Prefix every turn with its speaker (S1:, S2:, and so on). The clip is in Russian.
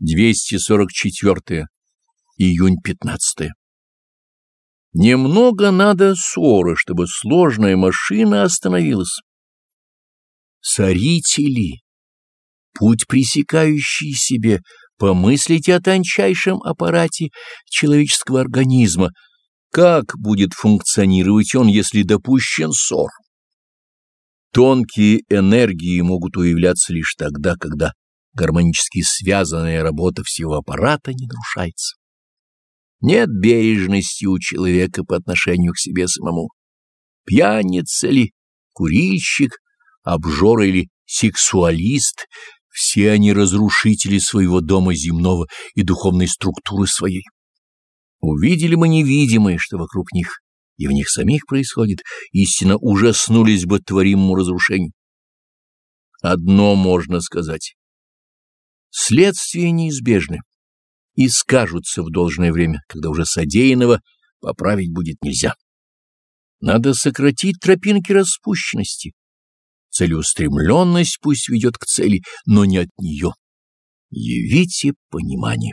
S1: 244. Июнь 15. Немного надо ссоры, чтобы сложная машина остановилась. Сорители, путь пресекающий себе, помыслите о тончайшем аппарате человеческого организма, как будет функционировать он, если допущен ссор. Тонкие энергии могут уявляться лишь тогда, когда гармонически связанная работа всего аппарата не нарушается. Нет бережности у человека по отношению к себе самому. Пьяница ли, курильщик, обжор или сексуалист — все они разрушители своего дома земного и духовной структуры своей. Увидели мы невидимое, что вокруг них, и в них самих происходит, истинно ужаснулись бы творимому разрушению. Одно можно сказать. Следствия неизбежны и скажутся в должное время, когда уже содеянного поправить будет нельзя. Надо сократить тропинки распущенности. Целеустремленность пусть ведет к цели, но не от нее. Явите понимание.